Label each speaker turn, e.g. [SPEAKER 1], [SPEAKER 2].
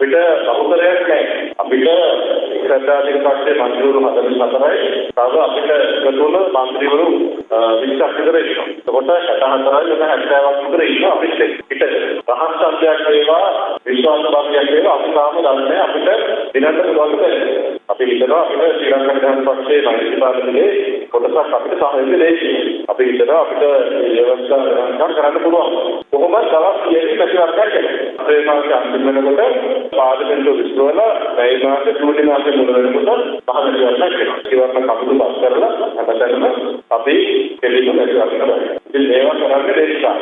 [SPEAKER 1] අපිට බහුතරයක් නැහැ. අපිට ශ්‍රද්ධාධික පක්ෂයේ මන්ත්‍රීවරු 44යි. තව අපිට එකතුන මන්ත්‍රීවරු 20ක් විතර ඉන්නවා. එතකොට 64යි වෙන 70ක් විතර ඉන්නවා අපිට. පිටට. රහස් සංඛ්‍යාවක් වේවා විශ්වාස බලයක් වේවා අපි තාම දන්නේ අපිට දිනකට පුළුවන් දෙයක්. අපි හිතනවා අපිට ශ්‍රී ලංකා විධාන පක්ෂයේ මන්ත්‍රී පාර්ලිමේන්තුවේ කොටසක් අපිට සහයෝගය දෙයි. අපි හිතනවා අපිට ව්‍යවස්ථා වෙනස්කම් කරන්න පුළුවන්. කොහොමද දවස් 30 පැතිවර්ගයක් කරන්නේ. අපේ මාසේ අන්තිම වෙනකොට පාර්ලිමේන්තුව විශ්වවල මේ මාසේ ජූනි මාසේ මුල වෙනකොට පහළ ඉවරයක් වෙනවා. ඉවරන කපුළු පස් කරලා හැමතැනම අපි කෙලින්ම පැතිවර්ග කරනවා. ඉතින් ඒවා කරන්නේ දේශනා.